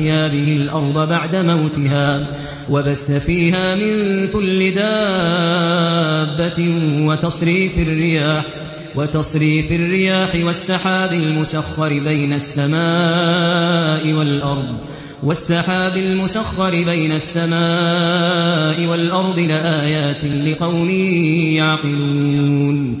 فأحيا به الأرض بعد موتها وبث فيها من كل دابة وتصريف الرياح وتصريف الرياح والسحاب المسخر بين السماء والأرض والسحاب المسخر بين السماء والأرض لآيات لقوم يعقلون.